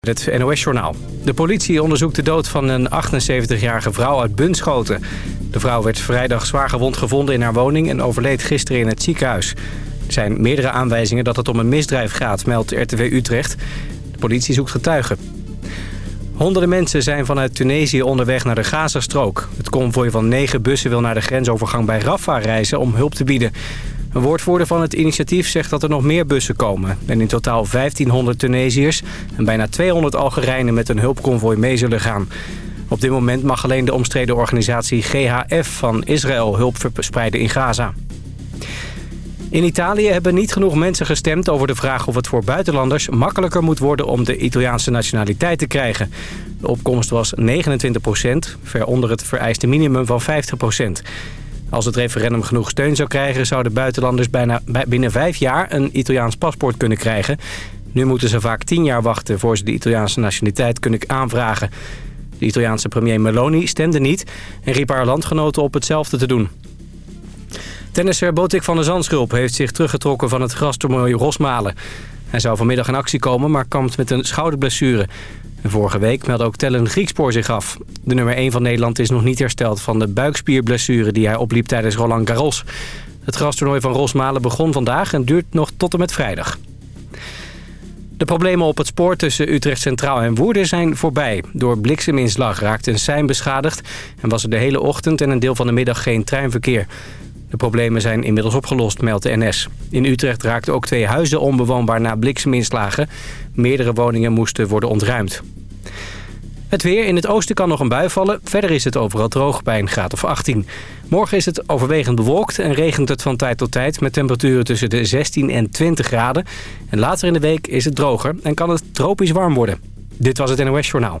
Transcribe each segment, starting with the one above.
Het NOS-journaal. De politie onderzoekt de dood van een 78-jarige vrouw uit Bunschoten. De vrouw werd vrijdag zwaar gewond gevonden in haar woning... en overleed gisteren in het ziekenhuis. Er zijn meerdere aanwijzingen dat het om een misdrijf gaat, meldt RTW Utrecht. De politie zoekt getuigen. Honderden mensen zijn vanuit Tunesië onderweg naar de Gazastrook. Het konvooi van negen bussen wil naar de grensovergang bij Rafah reizen om hulp te bieden. Een woordvoerder van het initiatief zegt dat er nog meer bussen komen. En in totaal 1500 Tunesiërs en bijna 200 Algerijnen met een hulpconvoi mee zullen gaan. Op dit moment mag alleen de omstreden organisatie GHF van Israël hulp verspreiden in Gaza. In Italië hebben niet genoeg mensen gestemd over de vraag of het voor buitenlanders makkelijker moet worden om de Italiaanse nationaliteit te krijgen. De opkomst was 29 procent, ver onder het vereiste minimum van 50 procent. Als het referendum genoeg steun zou krijgen... zouden buitenlanders bijna binnen vijf jaar een Italiaans paspoort kunnen krijgen. Nu moeten ze vaak tien jaar wachten... voor ze de Italiaanse nationaliteit kunnen aanvragen. De Italiaanse premier Meloni stemde niet... en riep haar landgenoten op hetzelfde te doen. Tennisser Botik van der Zandschulp heeft zich teruggetrokken van het grastoernooi Rosmalen. Hij zou vanmiddag in actie komen, maar kampt met een schouderblessure vorige week meldde ook Tellen Griekspoor zich af. De nummer 1 van Nederland is nog niet hersteld van de buikspierblessure die hij opliep tijdens Roland Garros. Het grastoernooi van Rosmalen begon vandaag en duurt nog tot en met vrijdag. De problemen op het spoor tussen Utrecht Centraal en Woerden zijn voorbij. Door blikseminslag raakte een sein beschadigd... en was er de hele ochtend en een deel van de middag geen treinverkeer. De problemen zijn inmiddels opgelost, meldt de NS. In Utrecht raakten ook twee huizen onbewoonbaar na blikseminslagen. Meerdere woningen moesten worden ontruimd. Het weer. In het oosten kan nog een bui vallen. Verder is het overal droog bij een graad of 18. Morgen is het overwegend bewolkt en regent het van tijd tot tijd... met temperaturen tussen de 16 en 20 graden. En later in de week is het droger en kan het tropisch warm worden. Dit was het NOS Journaal.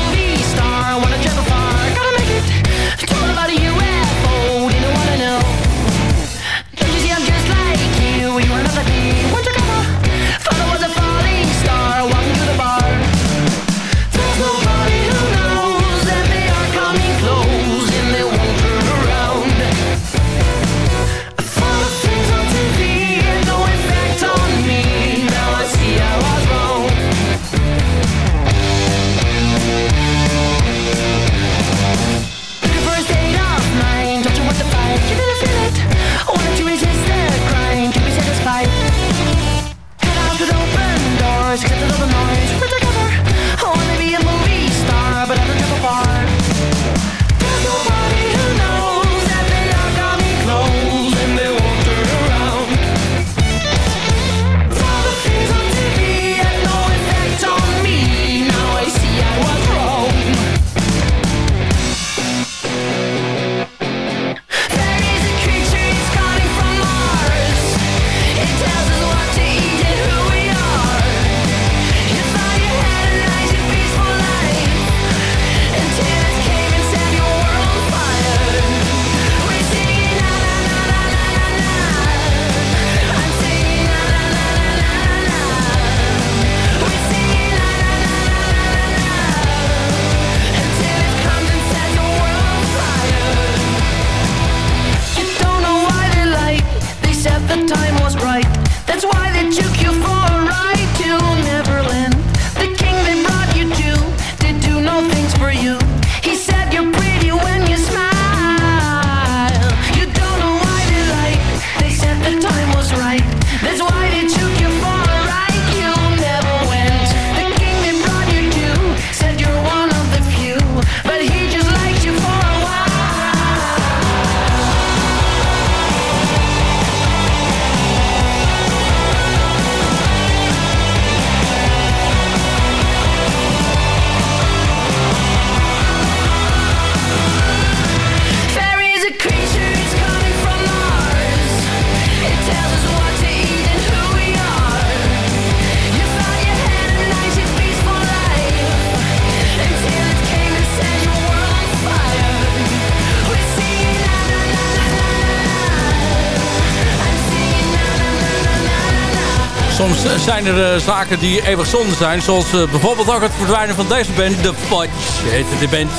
Er zaken die eeuwig zonde zijn. Zoals bijvoorbeeld ook het verdwijnen van deze band. The Fudge heette de band.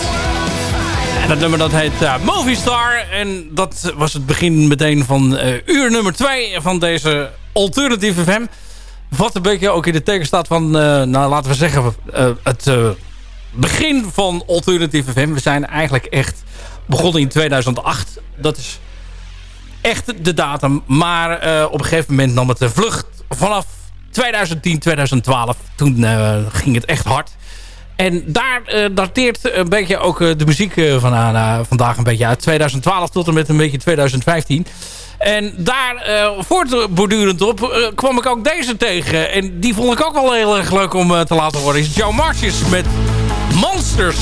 En dat nummer dat heet uh, Movie Star. En dat was het begin meteen van uur nummer 2 van deze Alternative FM. Wat een beetje ook in de teken staat van, nou laten we zeggen, het begin van Alternative FM. We zijn eigenlijk echt begonnen in 2008. Dat is echt de datum. Maar op een gegeven moment nam het de vlucht vanaf 2010, 2012. Toen uh, ging het echt hard. En daar uh, dateert een beetje ook de muziek van vandaag een beetje uit. 2012 tot en met een beetje 2015. En daar voortbordurend op kwam ik ook deze tegen. En die vond ik ook wel heel erg leuk om te laten horen. Is Joe Marches met Monsters.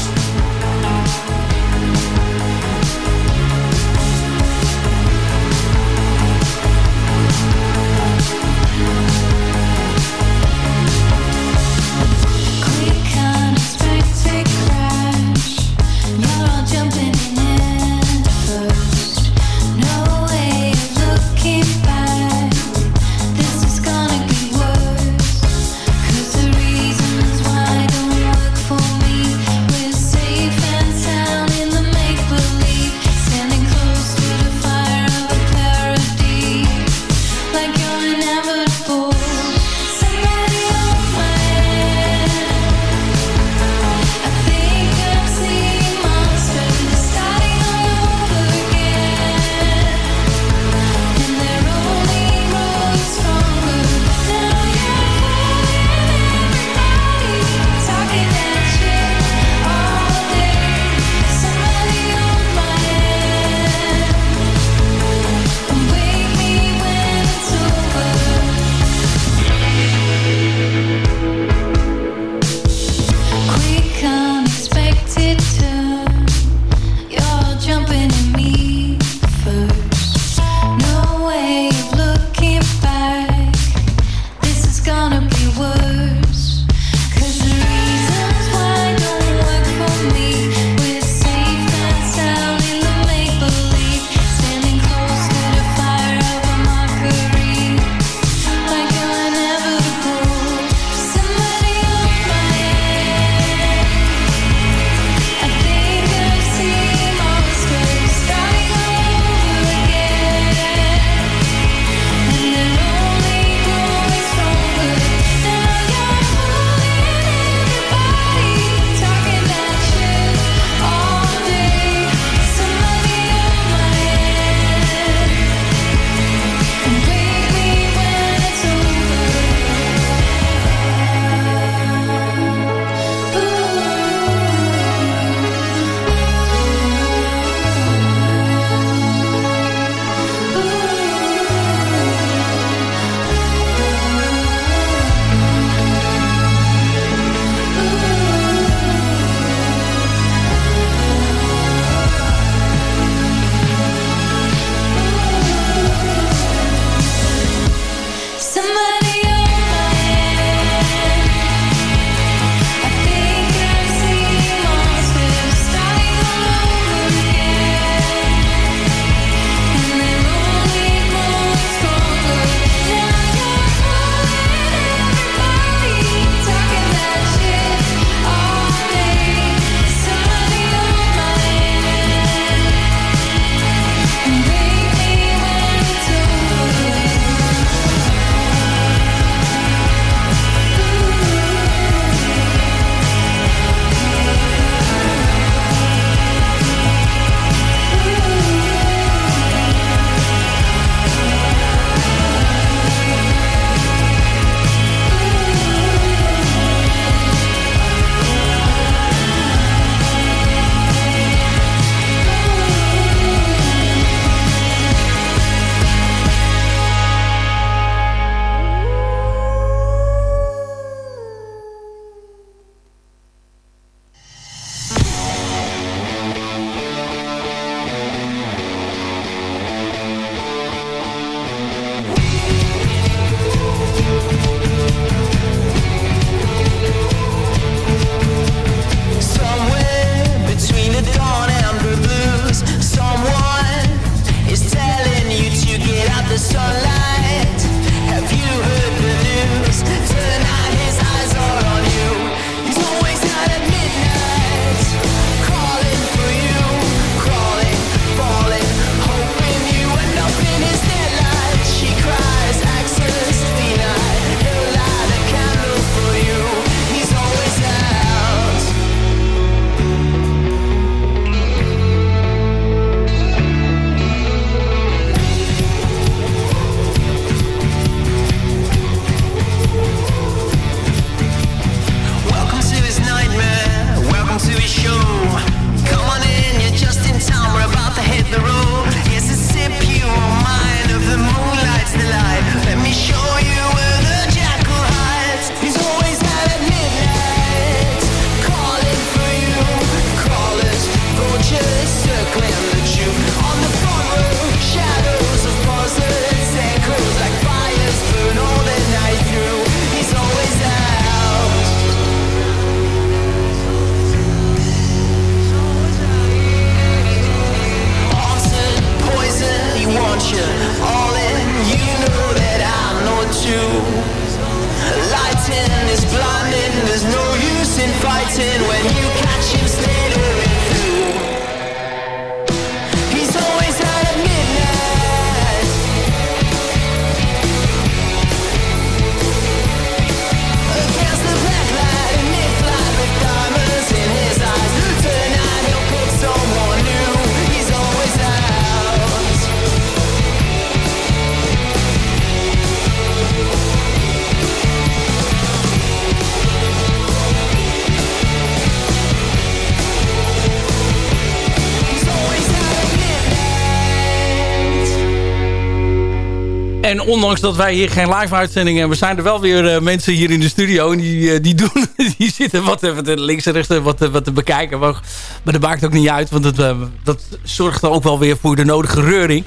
Ondanks dat wij hier geen live uitzending hebben... zijn er wel weer mensen hier in de studio. En die, die, doen, die zitten wat, wat links en rechts wat, wat te bekijken. Maar, maar dat maakt ook niet uit. Want het, dat zorgt ook wel weer voor de nodige reuring.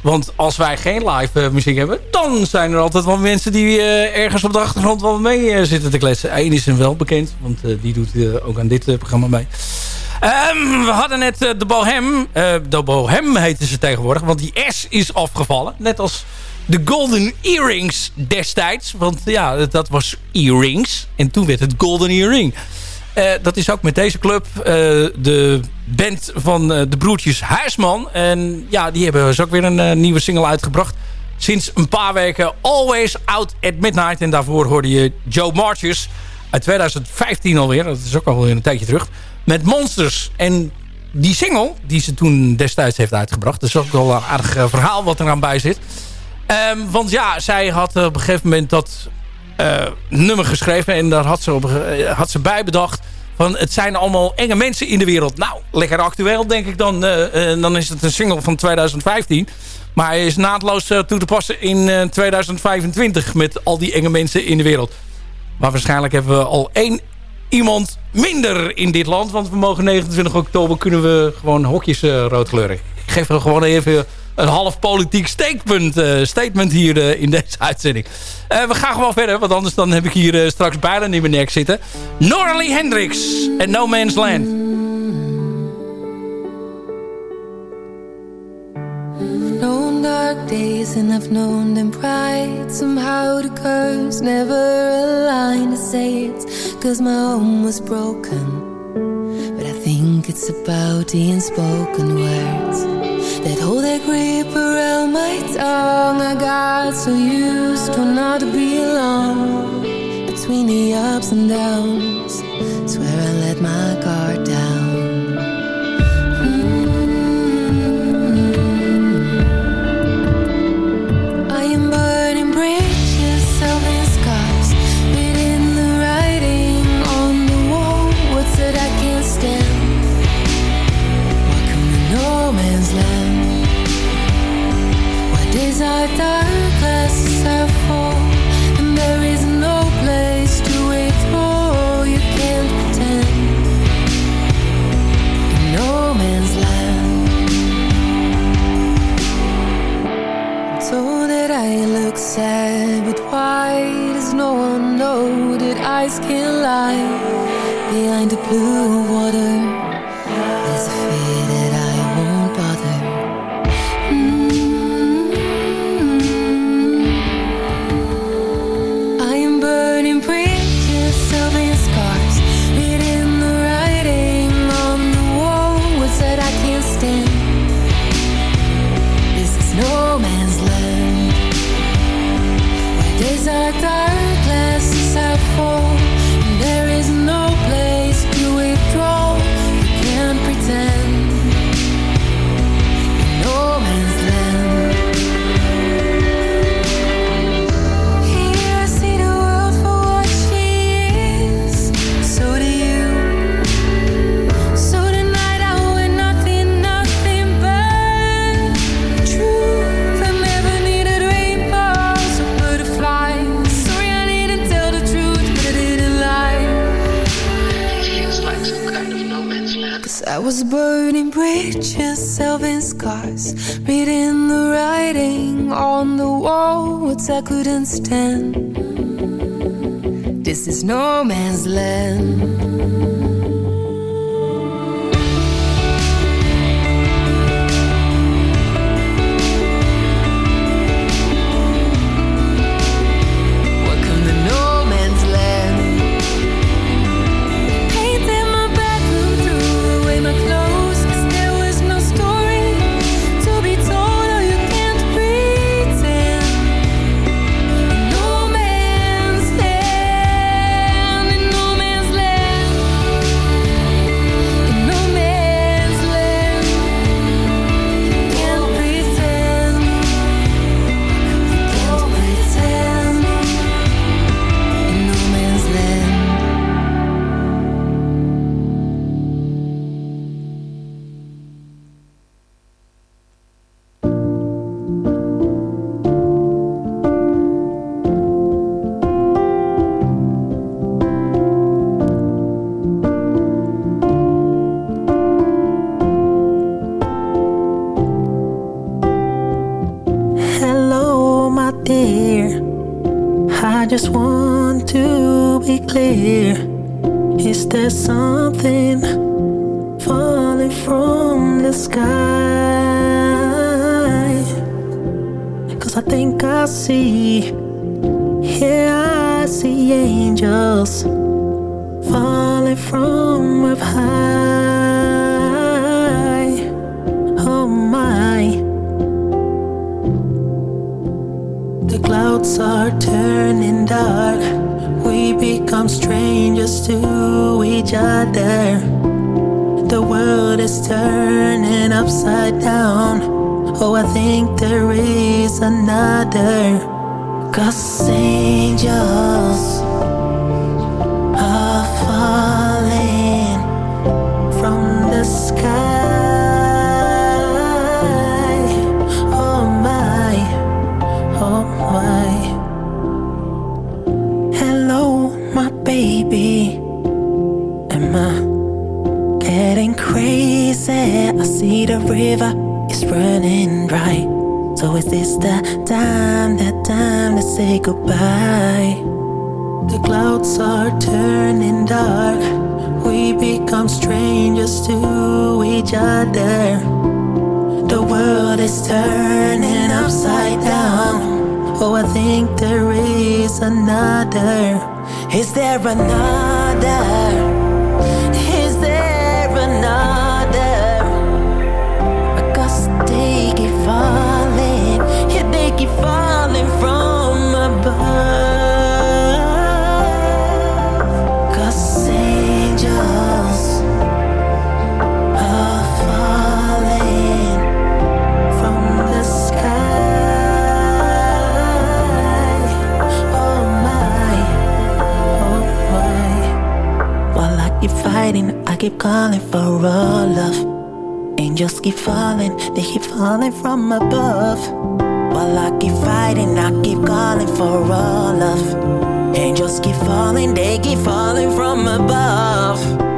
Want als wij geen live muziek hebben... dan zijn er altijd wel mensen die ergens op de achtergrond wel mee zitten te kletsen. Eén is hem wel bekend, want die doet ook aan dit programma mee. Um, we hadden net de Bohem. de Bohem heten ze tegenwoordig, want die S is afgevallen. Net als de Golden Earrings destijds. Want ja, dat was earrings. En toen werd het Golden Earring. Uh, dat is ook met deze club. Uh, de band van uh, de broertjes Huisman. En ja, die hebben dus ook weer een nieuwe single uitgebracht. Sinds een paar weken Always Out at Midnight. En daarvoor hoorde je Joe Marches uit 2015 alweer. Dat is ook alweer een tijdje terug. Met Monsters. En die single die ze toen destijds heeft uitgebracht. Dat is ook wel een aardig verhaal wat er aan bij zit. Um, want ja, zij had op een gegeven moment dat uh, nummer geschreven. En daar had ze, op, uh, had ze bij bedacht van het zijn allemaal enge mensen in de wereld. Nou, lekker actueel denk ik dan. Dan is het een single van 2015. Maar hij is naadloos toe te passen in 2025 met al die enge mensen in de wereld. Maar waarschijnlijk hebben we al één iemand minder in dit land. Want we mogen 29 oktober kunnen we gewoon hokjes rood kleuren. Ik geef er gewoon even een half politiek statement, uh, statement hier uh, in deze uitzending. Uh, we gaan gewoon verder, want anders dan heb ik hier straks bijna in mijn nek zitten. Norley Hendricks en No Man's Land. known dark days and I've known them bright Somehow the curves never align to say it's Cause my home was broken But I think it's about the unspoken words grip around my tongue. I got so used to not be alone between the ups and downs. Swear I let my guard down. Couldn't stand. Time, that time to say goodbye? The clouds are turning dark. We become strangers to each other. The world is turning upside down. Oh, I think there is another. Is there another? Keep calling for all love. Angels keep falling, they keep falling from above. While I keep fighting, I keep calling for all love. Angels keep falling, they keep falling from above.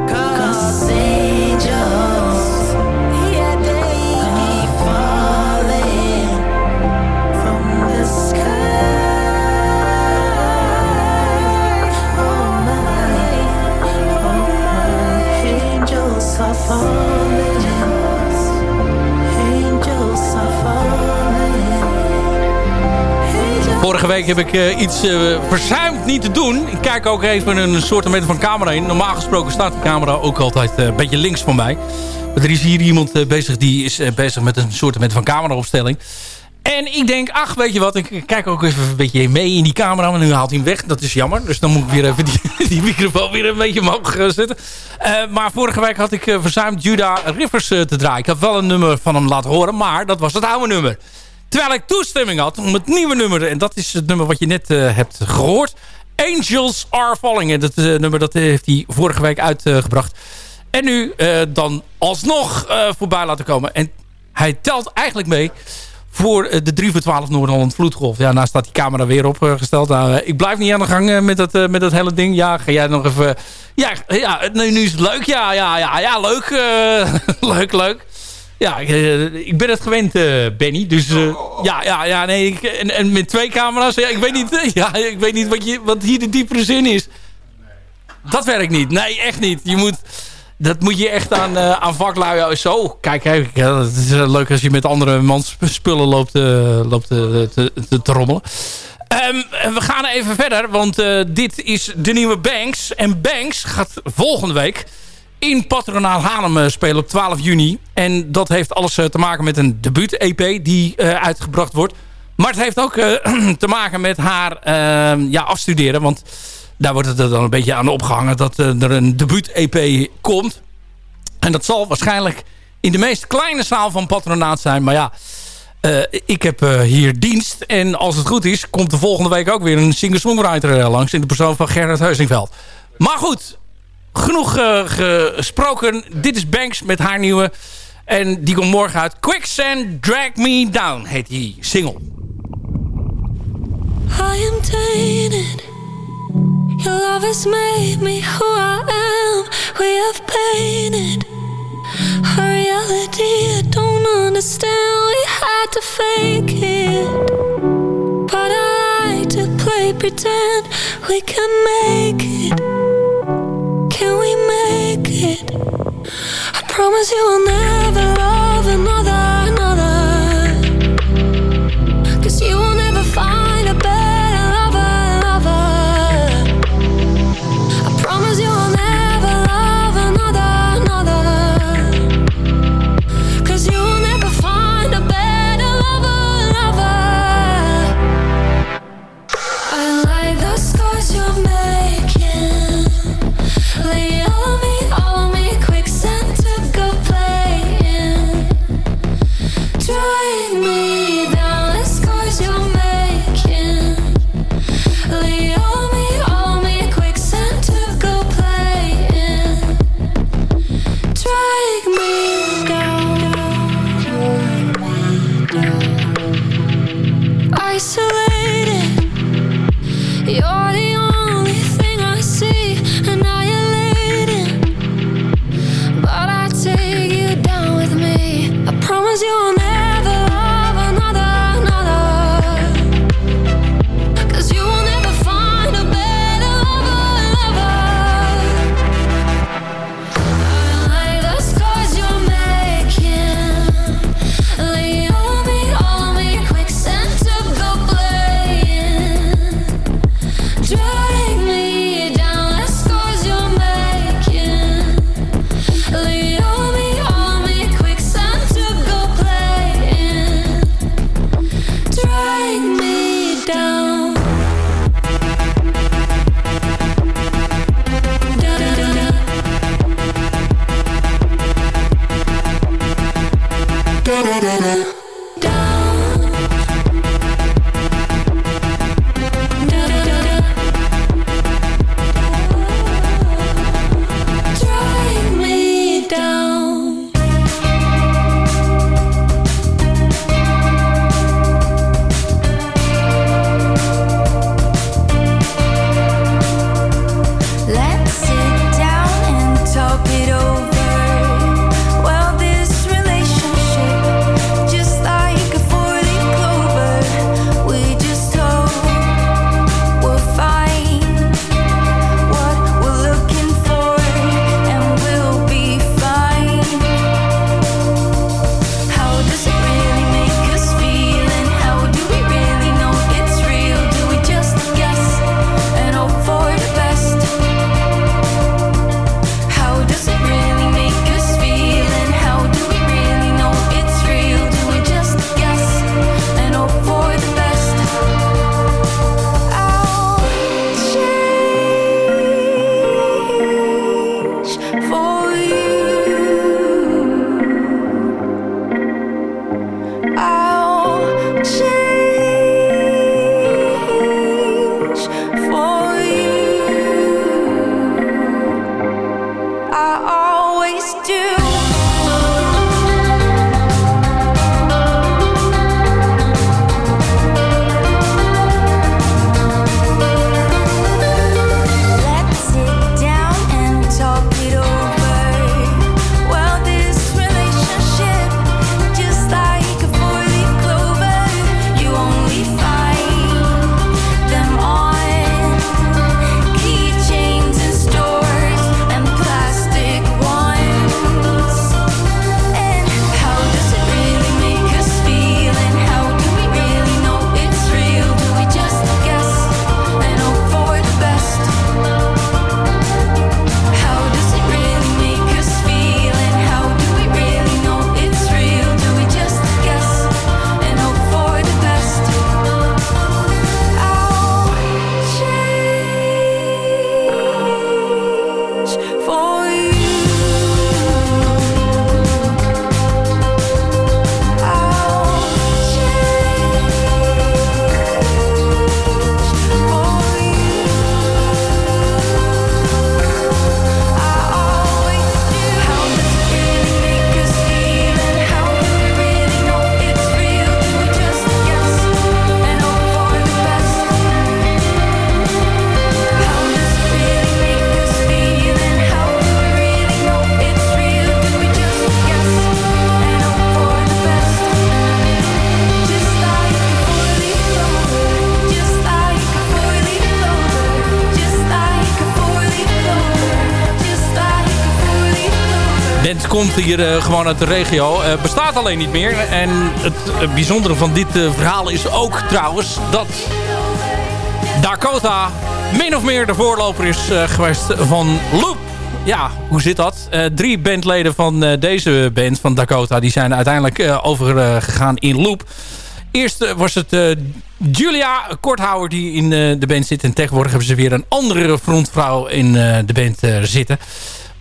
Vorige week heb ik uh, iets uh, verzuimd niet te doen. Ik kijk ook even een soort van camera in. Normaal gesproken staat de camera ook altijd uh, een beetje links van mij. Maar er is hier iemand bezig die is bezig met een soort van cameraopstelling. En ik denk, ach, weet je wat, ik kijk ook even een beetje mee in die camera. Maar nu haalt hij hem weg, dat is jammer. Dus dan moet ik weer even die, die microfoon weer een beetje omhoog zetten. maar vorige week had ik verzuimd Judah Rivers te draaien. Ik had wel een nummer van hem laten horen, maar dat was het oude nummer. Terwijl ik toestemming had om het nieuwe nummer... en dat is het nummer wat je net uh, hebt gehoord... Angels Are Falling. En dat uh, nummer dat heeft hij vorige week uitgebracht. en nu dan alsnog voorbij laten komen. En hij telt eigenlijk mee voor de 3 voor 12 Noord-Holland Vloedgolf. Ja, nou staat die camera weer opgesteld. Nou, ik blijf niet aan de gang met dat, met dat hele ding. Ja, ga jij nog even... Ja, ja nu, nu is het leuk. Ja, ja, ja, ja leuk. leuk, leuk. Ja, ik, eh, ik ben het gewend, uh, Benny. Dus uh, ja, ja, ja, nee. Ik, en, en met twee camera's, ja, ik weet niet, ja, ik weet niet wat, je, wat hier de diepere zin is. Dat werkt niet. Nee, echt niet. Je moet, dat moet je echt aan, uh, aan vaklui. Zo, kijk, kijk ja, het is leuk als je met andere mans spullen loopt, loopt te, te, te, rommelen. Um, we gaan even verder, want dit is de nieuwe Banks. En Banks gaat volgende week in Patronaal Haarlem eh, spelen op 12 juni. En dat heeft alles eh, te maken met een debuut-EP die uh, uitgebracht wordt. Maar het heeft ook te maken met haar uh, ja, afstuderen. Want daar wordt het er dan een beetje aan opgehangen dat er een debuut-EP komt. En dat zal waarschijnlijk in de meest kleine zaal van Patronaat zijn. Maar ja, ik heb hier dienst. En als het goed is, komt de volgende week ook weer een singer-songwriter langs... in de persoon van Gerrit Heusingveld. Maar goed, genoeg uh, gesproken. Dit is Banks met haar nieuwe. En die komt morgen uit. Quicksand Drag Me Down heet die single. I am tainted. Your love has made me who I am. We have painted a reality I don't understand. We had to fake it. But I like to play pretend. we can make it? Can we make it? I promise you will never love another, another. Hier eh, gewoon uit de regio. Eh, bestaat alleen niet meer. En het bijzondere van dit eh, verhaal is ook trouwens dat Dakota min of meer de voorloper is geweest van Loop. Ja, hoe zit dat? Drie bandleden van deze band, van Dakota, die zijn uiteindelijk overgegaan in Loop. Eerst was het Julia Korthouwer die in de band zit. En tegenwoordig hebben ze weer een andere frontvrouw in de band zitten.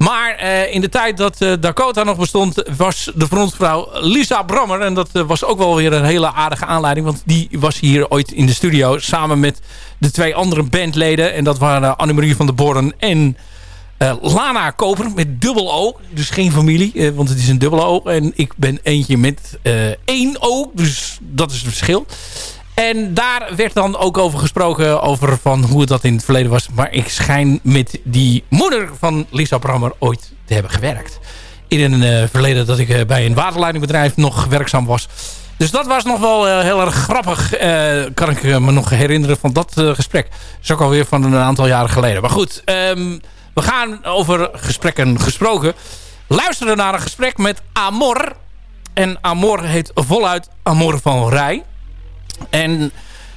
Maar eh, in de tijd dat eh, Dakota nog bestond... was de frontvrouw Lisa Brammer. En dat eh, was ook wel weer een hele aardige aanleiding. Want die was hier ooit in de studio... samen met de twee andere bandleden. En dat waren Annemarie van der Borren en... Lana Koper met dubbel O. Dus geen familie, want het is een dubbele O. En ik ben eentje met één O. Dus dat is het verschil. En daar werd dan ook over gesproken over van hoe dat in het verleden was. Maar ik schijn met die moeder van Lisa Brammer ooit te hebben gewerkt. In een eh, verleden dat ik eh, bij een waterleidingbedrijf nog werkzaam was. Dus dat was nog wel eh, heel erg grappig. kan ik me nog herinneren van dat gesprek. Dat is ook alweer van een aantal jaren geleden. Maar goed, ehm, we gaan over gesprekken gesproken. Luisteren naar een gesprek met Amor. En Amor heet voluit Amor van Rij. En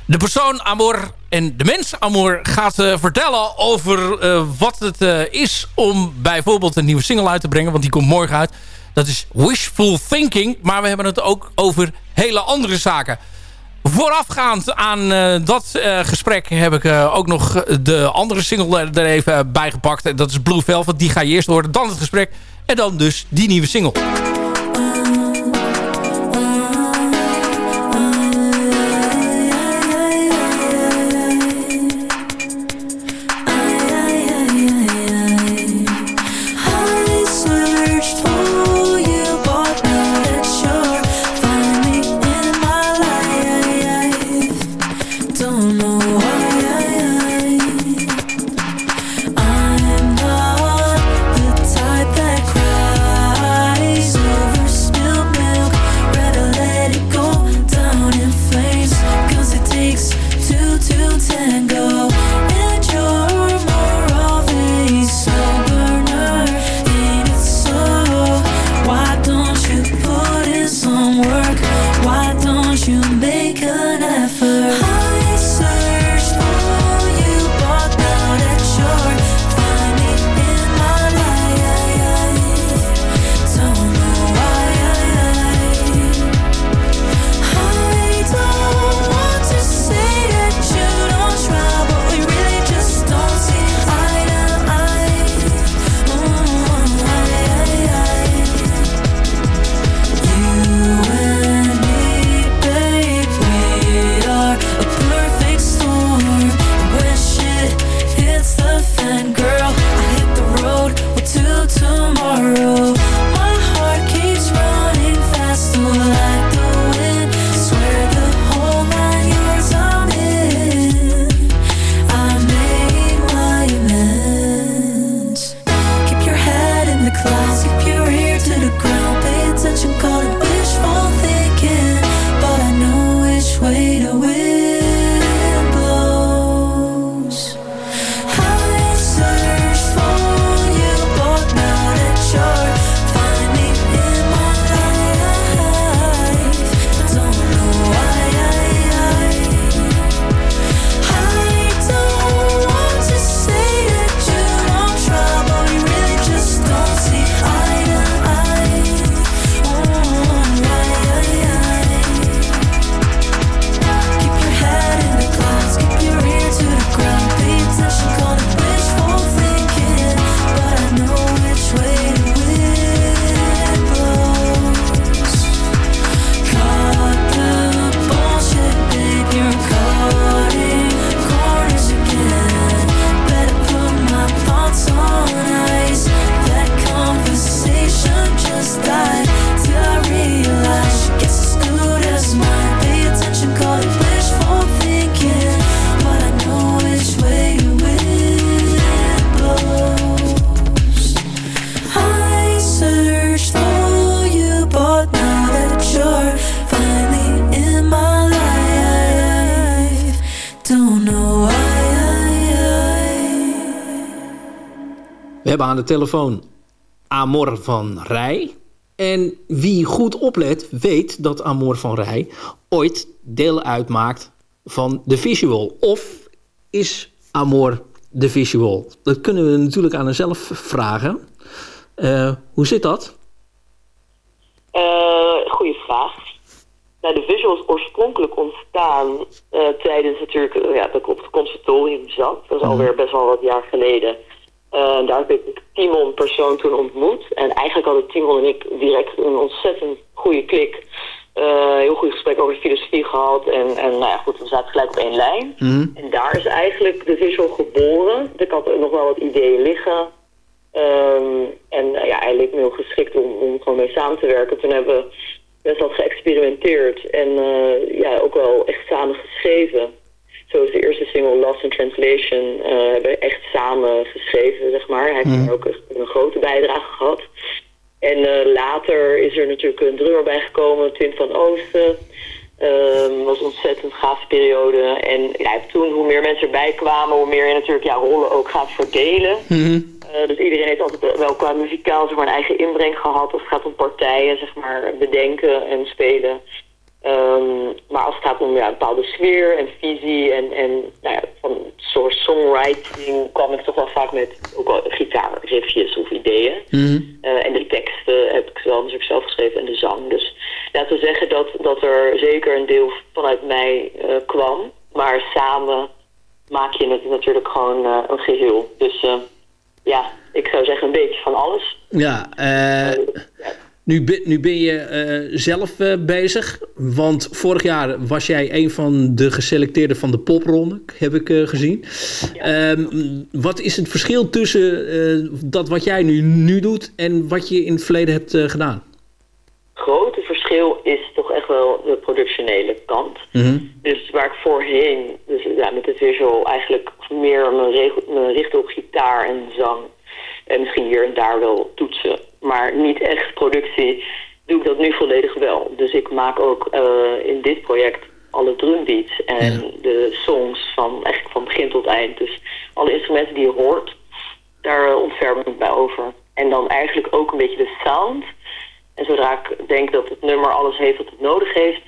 de persoon Amor en de mens Amor gaat eh, vertellen over eh, wat het eh, is om bijvoorbeeld een nieuwe single uit te brengen. Want die komt morgen uit. Dat is Wishful Thinking. Maar we hebben het ook over hele andere zaken. Voorafgaand aan dat gesprek heb ik ook nog de andere single er even bij gepakt. En dat is Blue Velvet. Die ga je eerst horen. Dan het gesprek. En dan dus die nieuwe single. Aan de telefoon Amor van Rij. En wie goed oplet, weet dat Amor van Rij ooit deel uitmaakt van de visual. Of is Amor de visual? Dat kunnen we natuurlijk aan onszelf vragen. Eh, hoe zit dat? Eh, goeie vraag. Nou, de visual is oorspronkelijk ontstaan eh, tijdens natuurlijk, ja, dat ik op het conservatorium zat. Dat is alweer best wel wat jaar geleden. Daar heb ik Timon persoon toen ontmoet. En eigenlijk hadden Timon en ik direct een ontzettend goede klik. Eh, heel goed gesprek over filosofie gehad. En, en nou ja, goed, we zaten gelijk op één lijn. En daar is eigenlijk de visual geboren. Ik had nog wel wat ideeën liggen. Ehm, en eh, ja, hij leek me heel geschikt om, om gewoon mee samen te werken. Toen hebben we best wel geëxperimenteerd en eh, ja, ook wel echt samen geschreven. Zoals de eerste single Lost in Translation eh, hebben we echt samen geschreven, zeg maar. Hij heeft daar ook echt een grote bijdrage gehad. En eh, later is er natuurlijk een drummer bijgekomen, Tim van Oosten. Ehm was een ontzettend gaaf periode. En ja, toen, hoe meer mensen erbij kwamen, hoe meer je natuurlijk ja, rollen ook gaat verdelen. Eh, dus iedereen heeft altijd wel qua muzikaal zeg maar, een eigen inbreng gehad. Als het gaat om partijen, zeg maar, bedenken en spelen. Ehm, maar als het gaat om ja, een bepaalde sfeer en visie en, en nou ja, van een soort songwriting kwam ik toch wel vaak met ook wel gitaarriffjes of ideeën. Eh, en de teksten heb ik wel natuurlijk zelf geschreven en de zang. Dus laten we zeggen dat, dat er zeker een deel vanuit mij eh, kwam. Maar samen maak je het natuurlijk gewoon eh, een geheel. Dus ja, ik zou zeggen een beetje van alles. Ja, eh, nu, ben, nu ben je eh, zelf eh, bezig. Want vorig jaar was jij een van de geselecteerden van de popronde, heb ik eh, gezien. Ehm, wat is het verschil tussen dat wat jij nu, nu doet en wat je in het verleden hebt gedaan? grote verschil is toch echt wel de productionele kant. Dus waar ik voorheen, dus ja, met de visual, eigenlijk meer me, me op gitaar en zang. En misschien hier en daar wel toetsen. Maar niet echt productie, doe ik dat nu volledig wel. Dus ik maak ook eh, in dit project alle drumbeats en de songs van, eigenlijk van begin tot eind. Dus alle instrumenten die je hoort, daar eh, ontferm ik bij over. En dan eigenlijk ook een beetje de sound. En zodra ik denk dat het nummer alles heeft wat het nodig heeft,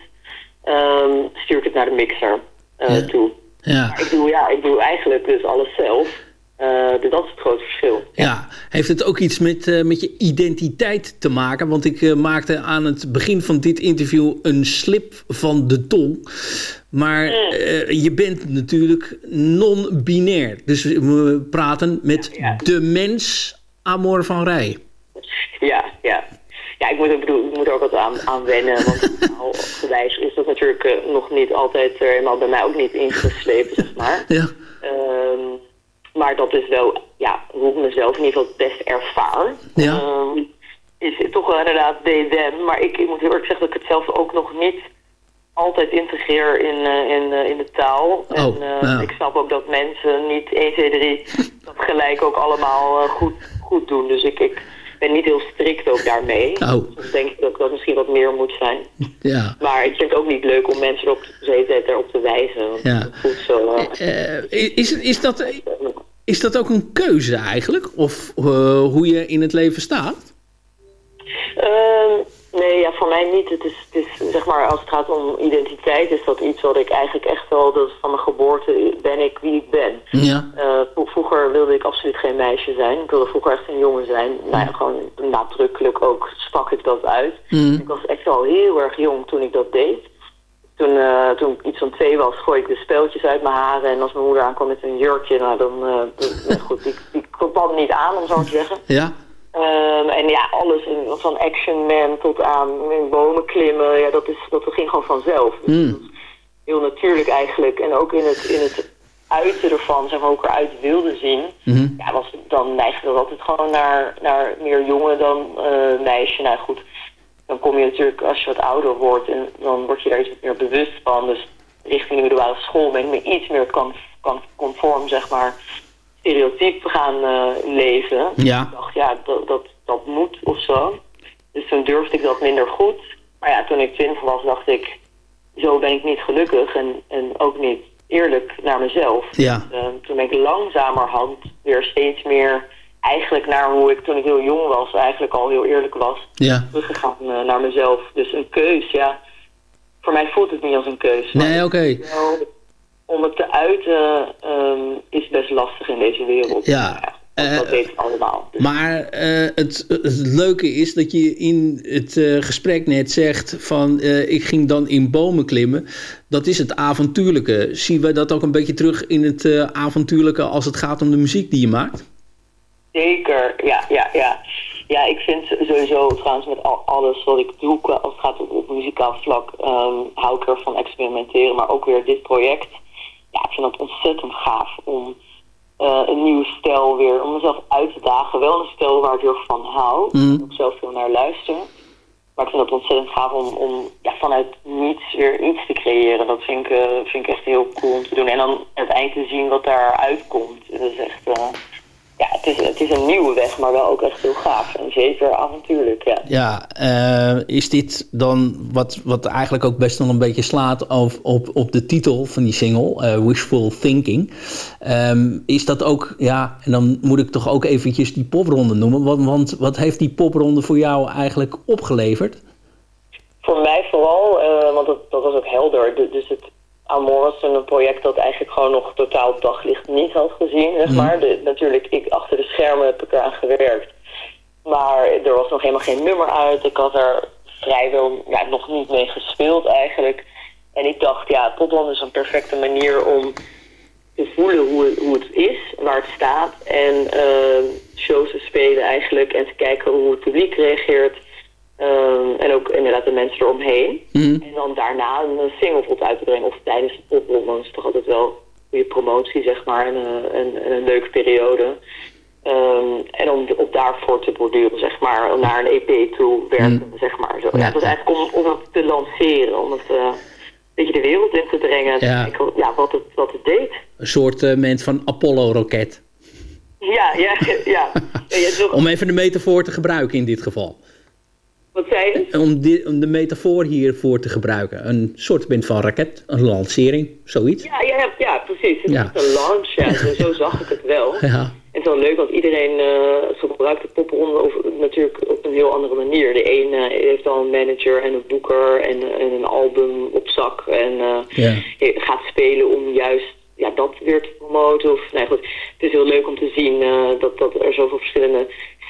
ehm, stuur ik het naar de mixer eh, toe. Ja. Maar ik doe, ja, ik doe eigenlijk dus alles zelf. Eh, dus dat is het grote verschil. Ja, heeft het ook iets met, eh, met je identiteit te maken? Want ik eh, maakte aan het begin van dit interview een slip van de tong. Maar eh, je bent natuurlijk non-binair. Dus we praten met Ja, ja. de mens Amor van Rij. Ja, ja. Ja, ik moet, ik bedoel, ik moet er ook wat aan, aan wennen. Want gewijs is dat natuurlijk nog niet altijd er helemaal bij mij ook niet ingeslepen, zeg maar. Ja, Ehm, maar dat is wel, ja, hoe ik mezelf in ieder geval het best ervaar. Ja. Ehm, is het toch wel inderdaad them. Maar ik, ik moet heel erg zeggen dat ik het zelf ook nog niet altijd integreer in, eh, in, eh, in de taal. en eh, ja. ik snap ook dat mensen niet 1, 2, 3 dat gelijk ook allemaal goed, goed doen. Dus ik, ik ben niet heel strikt ook daarmee. Oh. Soms denk ik dat dat misschien wat meer moet zijn. ja. Maar ik vind het ook niet leuk om mensen erop, de hele tijd erop te wijzen. Want Ja. voelt zo... is, is, dat, is dat ook een keuze eigenlijk? Of eh, hoe je in het leven staat? Ehm, nee, ja, voor mij niet. Het is, het is, zeg maar, als het gaat om identiteit, is dat iets wat ik eigenlijk echt wel, dat van mijn geboorte ben ik wie ik ben. Ja. Eh, vro- vroeger wilde ik absoluut geen meisje zijn. Ik wilde vroeger echt een jongen zijn. Nou ja, gewoon nadrukkelijk ook sprak ik dat uit. Ik was echt al heel erg jong toen ik dat deed. Toen, eh, toen ik iets van twee was, gooi ik de speltjes uit mijn haren. En als mijn moeder aankwam met een jurkje, nou dan, ja, goed, die, die kwam niet aan, om zo te zeggen. Ja. Ehm, en ja, alles in- van Action Man tot aan bomen klimmen, ja, dat, is, dat ging gewoon vanzelf. Dus dat is heel natuurlijk eigenlijk. En ook in het, in het uiten ervan, zeg maar, ik eruit wilde zien, ja, was, dan neigde dat altijd gewoon naar, naar meer jongen dan eh, meisje. Nou goed, dan kom je natuurlijk, als je wat ouder wordt, en dan word je daar iets meer bewust van. Dus richting de middelbare school ben ik me iets meer kan, kan conform, zeg maar, stereotyp gaan eh, leven. Ja. Ik dacht, ja, dat, dat, dat moet of zo. Dus toen durfde ik dat minder goed. Maar ja, toen ik twintig was, dacht ik, zo ben ik niet gelukkig en, en ook niet eerlijk naar mezelf. Ja. Eh, toen ben ik langzamerhand weer steeds meer eigenlijk naar hoe ik toen ik heel jong was, eigenlijk al heel eerlijk was, Ja. teruggegaan eh, naar mezelf. Dus een keus, ja. Voor mij voelt het niet als een keus. Nee, oké. om het te uiten ehm, is best lastig in deze wereld. Ja. Dat Eh, weten we allemaal. Dus Maar eh, het, het leuke is dat je in het eh, gesprek net zegt van eh, ik ging dan in bomen klimmen. Dat is het avontuurlijke. Zien we dat ook een beetje terug in het eh, avontuurlijke als het gaat om de muziek die je maakt? Zeker, ja, ja, ja. Ja, ik vind sowieso trouwens met al, alles wat ik doe, als het gaat op, op muzikaal vlak, ehm, hou ik ervan experimenteren. Maar ook weer dit project, ja, ik vind dat ontzettend gaaf om eh, een nieuwe stijl weer, om mezelf uit te dagen. Wel een stijl waar ik heel van hou, waar ik zelf veel naar luister. Maar ik vind het ontzettend gaaf om, om ja, vanuit niets weer iets te creëren. Dat vind ik, eh, vind ik echt heel cool om te doen. En dan uiteindelijk te zien wat daaruit komt. Dat is echt... eh, ja, het is, het is een nieuwe weg, maar wel ook echt heel gaaf. En zeker avontuurlijk, ja. Ja, eh, is dit dan wat, wat eigenlijk ook best wel een beetje slaat op, op, op de titel van die single, eh, Wishful Thinking. Ehm, is dat ook, ja, en dan moet ik toch ook eventjes die popronde noemen. Want, want wat heeft die popronde voor jou eigenlijk opgeleverd? Voor mij vooral, eh, want dat, dat was ook helder. Du- Dus het Amor was een project dat eigenlijk gewoon nog totaal daglicht niet had gezien, zeg maar. De, natuurlijk, ik achter de schermen heb ik eraan gewerkt. Maar er was nog helemaal geen nummer uit. Ik had er vrijwel ja, nog niet mee gespeeld eigenlijk. En ik dacht, ja, Popland is een perfecte manier om te voelen hoe het, hoe het is, waar het staat. En eh, shows te spelen eigenlijk. En te kijken hoe het publiek reageert. Ehm, en ook inderdaad de mensen eromheen. En dan daarna een single bijvoorbeeld uit te brengen. Of tijdens de popronde. Is toch altijd wel goede promotie, zeg maar. En, eh, en, en een leuke periode. Ehm, en om op daarvoor te borduren, zeg maar. Om naar een EP toe werken, zeg maar. Zo. Ja, Ja. het was eigenlijk om, om het te lanceren. Om het eh, een beetje de wereld in te brengen. Ja. kijken ja, wat, het, wat het deed. Een soort eh, ment van Apollo-roket. Ja, ja, ja. ja ook- Om even de metafoor te gebruiken in dit geval. Wat zei je? Om, di- om de metafoor hiervoor te gebruiken. Een soort van raket, een lancering, zoiets. Ja, ja, ja precies. Het Ja. is een launch, ja. Zo, zo zag ik het wel. Ja. En het is wel leuk, want iedereen uh, gebruikt de popronde of, natuurlijk op een heel andere manier. De een eh, heeft al een manager en een boeker en, en een album op zak. En eh, Ja. gaat spelen om juist ja, dat weer te promoten. Of, nee, goed. Het is heel leuk om te zien eh, dat, dat er zoveel verschillende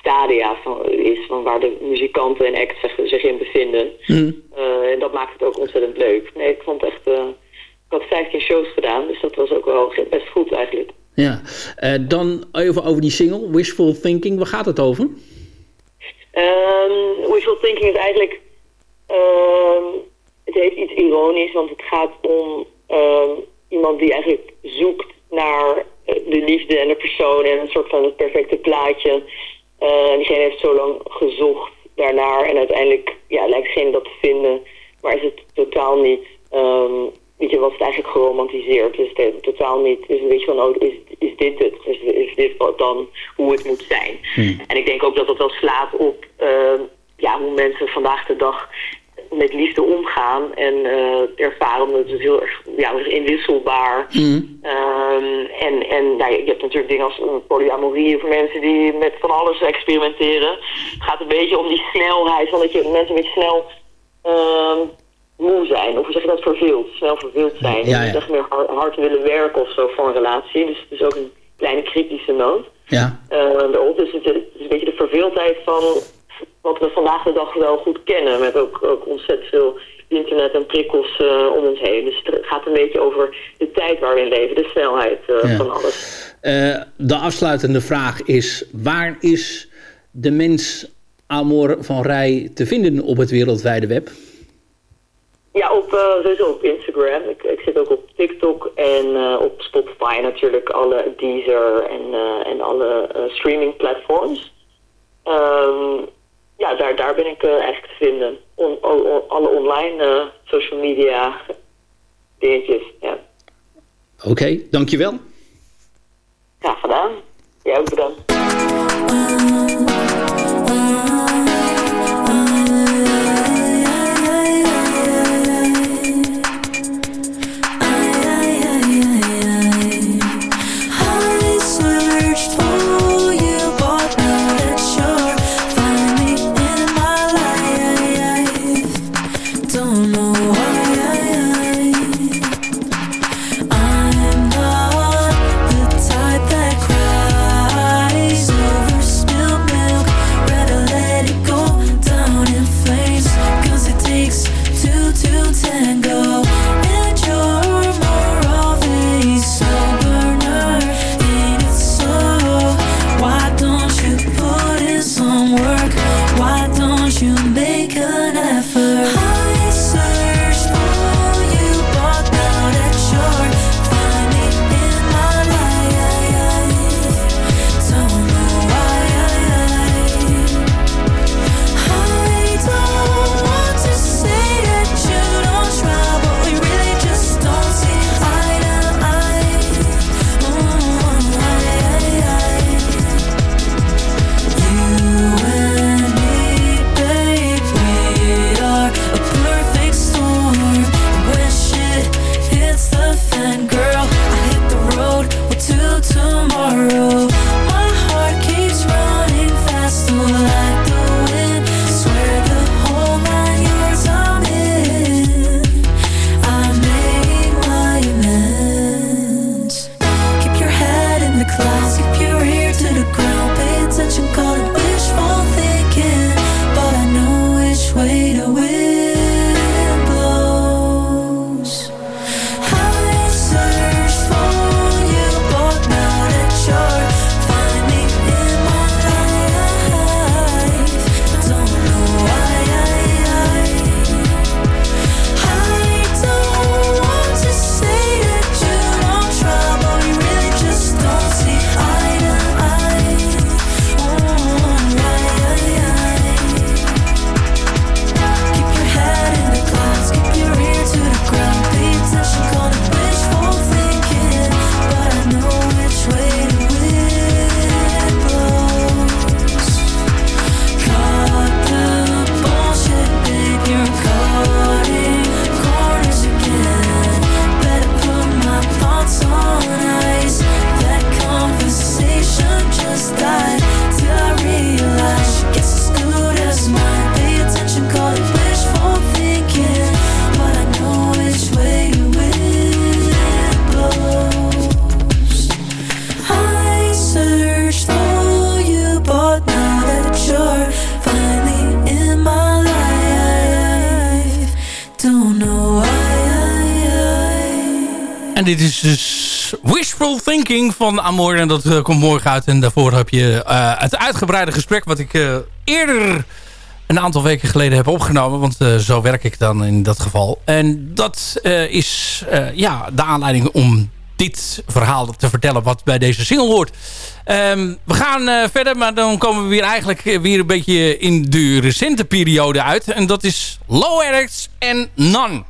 stadia van, is van waar de muzikanten en acts zich, zich in bevinden. Hm. Eh, en dat maakt het ook ontzettend leuk. Nee, ik vond echt... eh, ik had 15 shows gedaan, dus dat was ook wel best goed eigenlijk. Ja, Eh, dan even over die single, Wishful Thinking. Waar gaat het over? Um, wishful thinking is eigenlijk... ehm, het heeft iets ironisch, want het gaat om ehm, iemand die eigenlijk zoekt naar de liefde en de persoon en een soort van het perfecte plaatje. Eh, en diegene heeft zo lang gezocht daarnaar en uiteindelijk ja, lijkt diegene dat te vinden, maar is het totaal niet... ehm, weet je, was het eigenlijk geromantiseerd. Dus het totaal niet, is een beetje van, oh, is, is dit het? Is, is dit wat dan hoe het moet zijn? En ik denk ook dat dat wel slaat op ehm, ja, hoe mensen vandaag de dag met liefde omgaan en eh, ervaren dat het heel erg ja, inwisselbaar. Ehm, en en nou, je hebt natuurlijk dingen als eh, polyamorie voor mensen die met van alles experimenteren. Het gaat een beetje om die snelheid, van dat je mensen een beetje snel ehm, moe zijn. Of hoe zeg je dat, verveeld. Snel verveeld zijn. Ja, ja. Meer hard, hard willen werken of zo voor een relatie. Dus het is ook een kleine kritische noot Ja, erop. Dus het, het is een beetje de verveeldheid van wat we vandaag de dag wel goed kennen. Met ook, ook ontzettend veel internet en prikkels eh, om ons heen. Dus het gaat een beetje over de tijd waar we in leven. De snelheid eh, Ja. van alles. Eh, de afsluitende vraag is, waar is de mens Amor van Rij te vinden op het wereldwijde web? Ja, op, sowieso op Instagram. Ik, ik zit ook op TikTok en op Spotify natuurlijk. Alle Deezer en, en alle streaming platforms. Ehm, ja, daar, daar ben ik eh, eigenlijk te vinden. On, alle online eh, social media dingetjes. Ja, Oké, dankjewel. graag gedaan. Jij ook bedankt. Dit is dus Wishful Thinking van Amor. En dat eh, komt morgen uit. En daarvoor heb je eh, het uitgebreide gesprek... wat ik eh, eerder een aantal weken geleden heb opgenomen. Want zo werk ik dan in dat geval. En dat is ja, de aanleiding om dit verhaal te vertellen... wat bij deze single hoort. Ehm, we gaan verder, maar dan komen we weer eigenlijk weer een beetje in de recente periode uit. En dat is Low Eric's en None.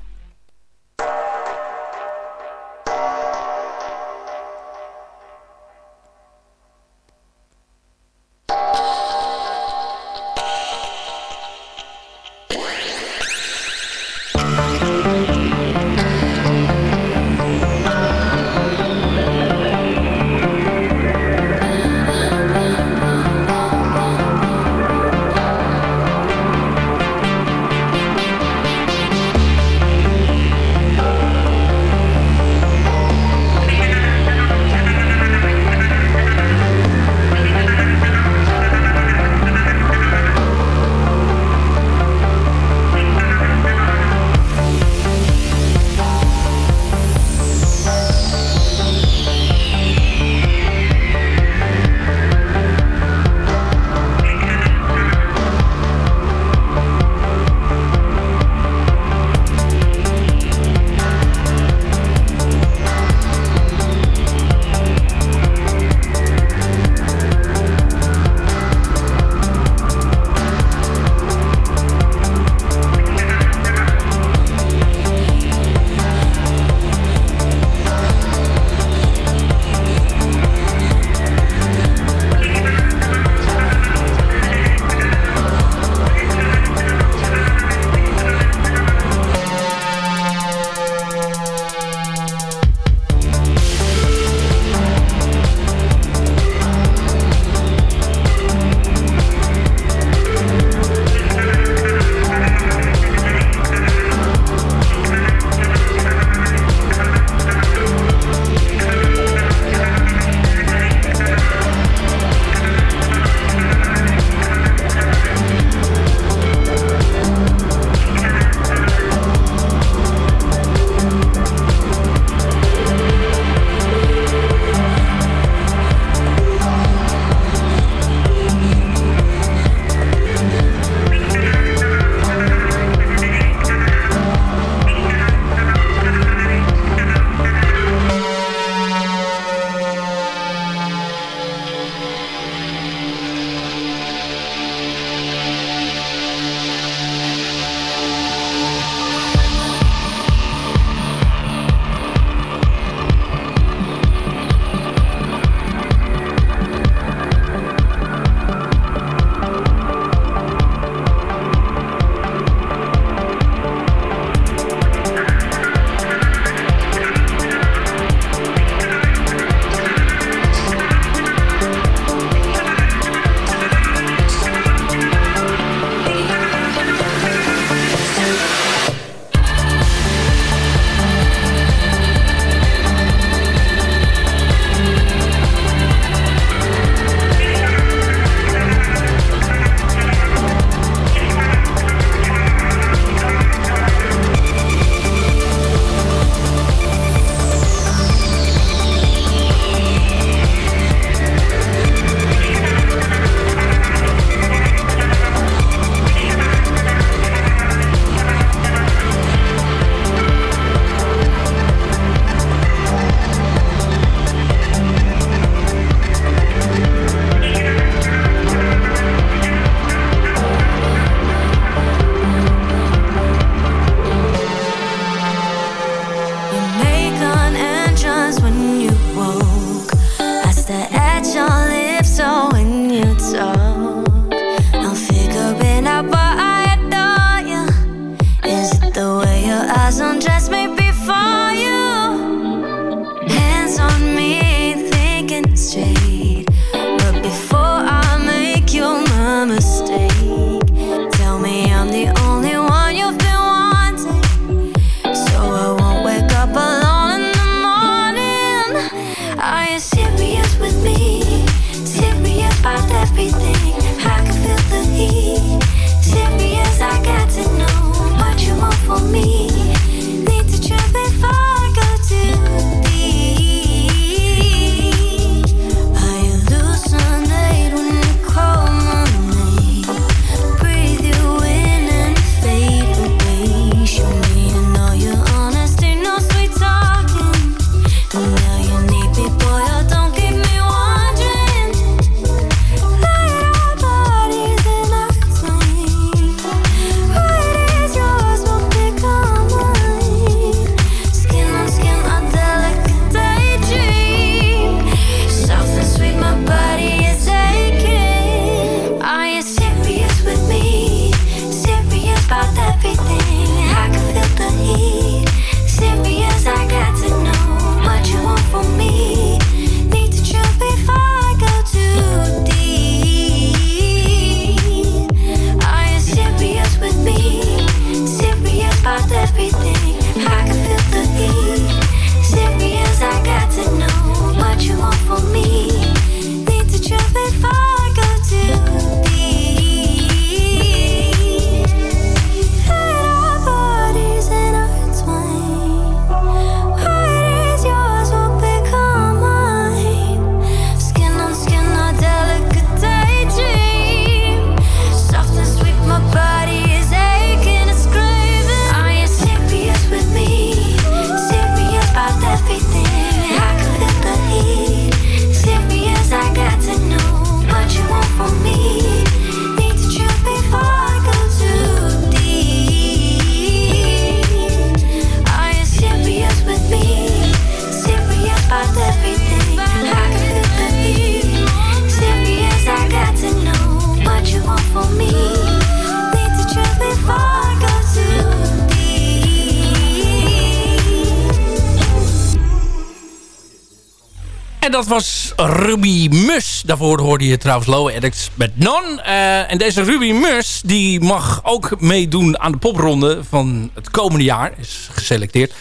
En dat was Ruby Mus. Daarvoor hoorde je trouwens Low Addicts met Non. Eh, en deze Ruby Mus die mag ook meedoen aan de popronde van het komende jaar. Is geselecteerd.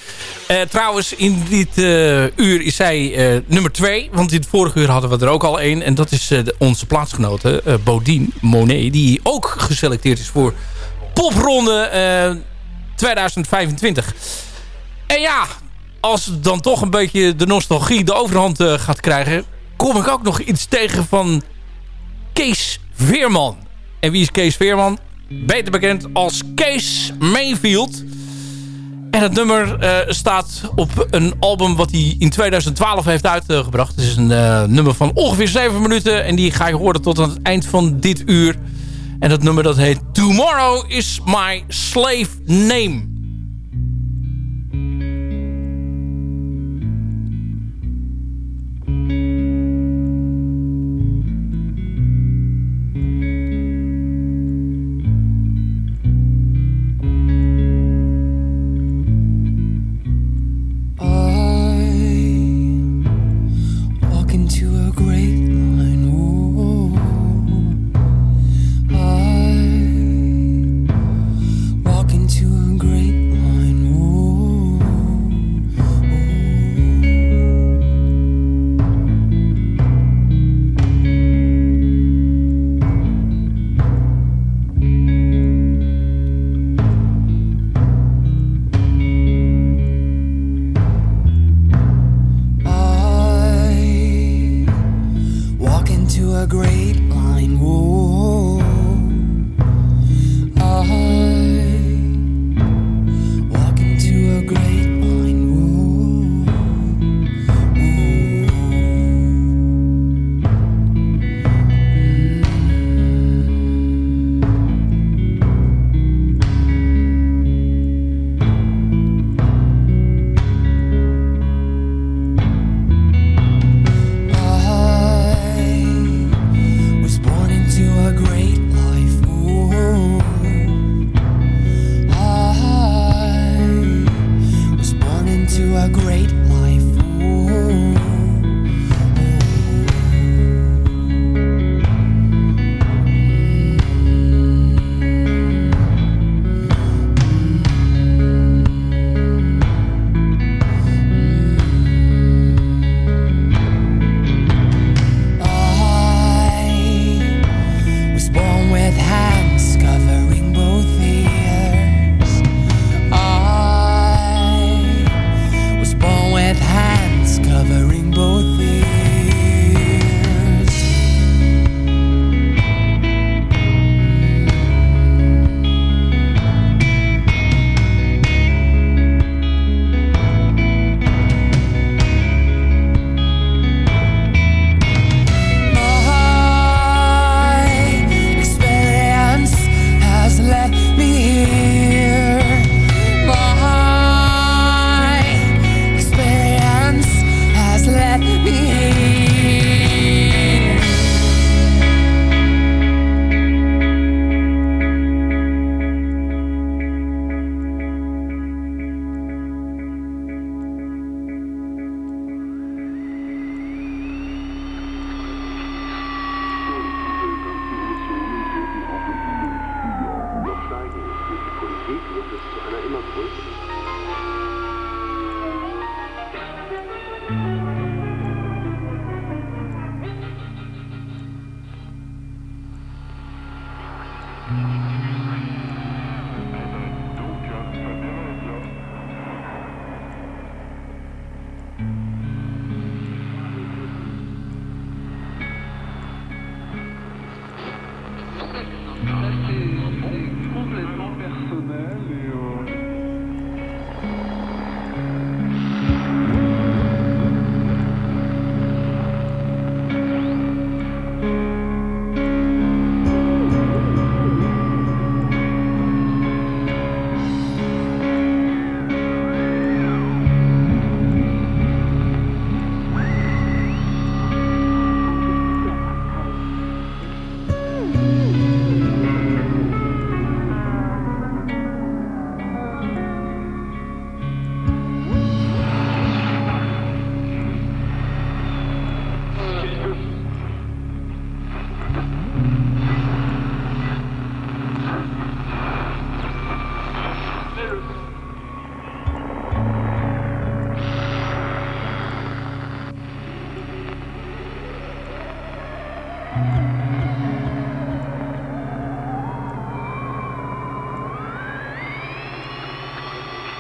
Eh, trouwens, in dit eh, uur is zij nummer twee. Want in het vorige uur hadden we er ook al één. En dat is onze plaatsgenote, Bodine Monet. Die ook geselecteerd is voor popronde eh, 2025. En ja, als dan toch een beetje de nostalgie de overhand eh, gaat krijgen... kom ik ook nog iets tegen van Kees Veerman. En wie is Kees Veerman? Beter bekend als Kees Mayfield. En het nummer eh, staat op een album wat hij in 2012 heeft uitgebracht. Het is een eh, nummer van ongeveer 7 minuten. En die ga je horen tot aan het eind van dit uur. En dat nummer dat heet Tomorrow is my slave name.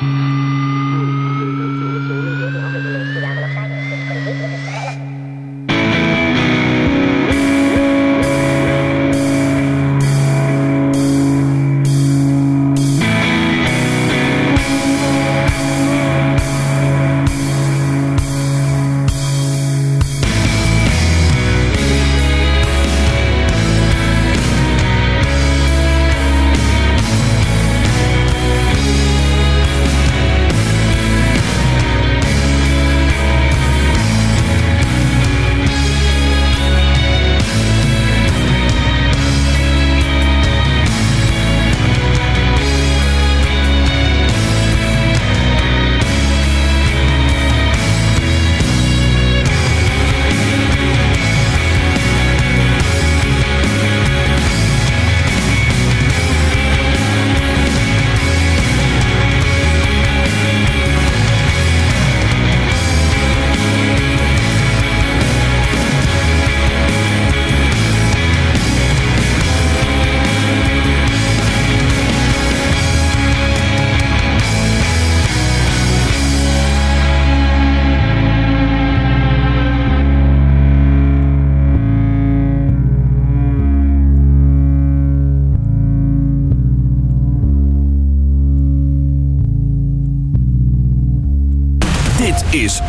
Mm-hmm.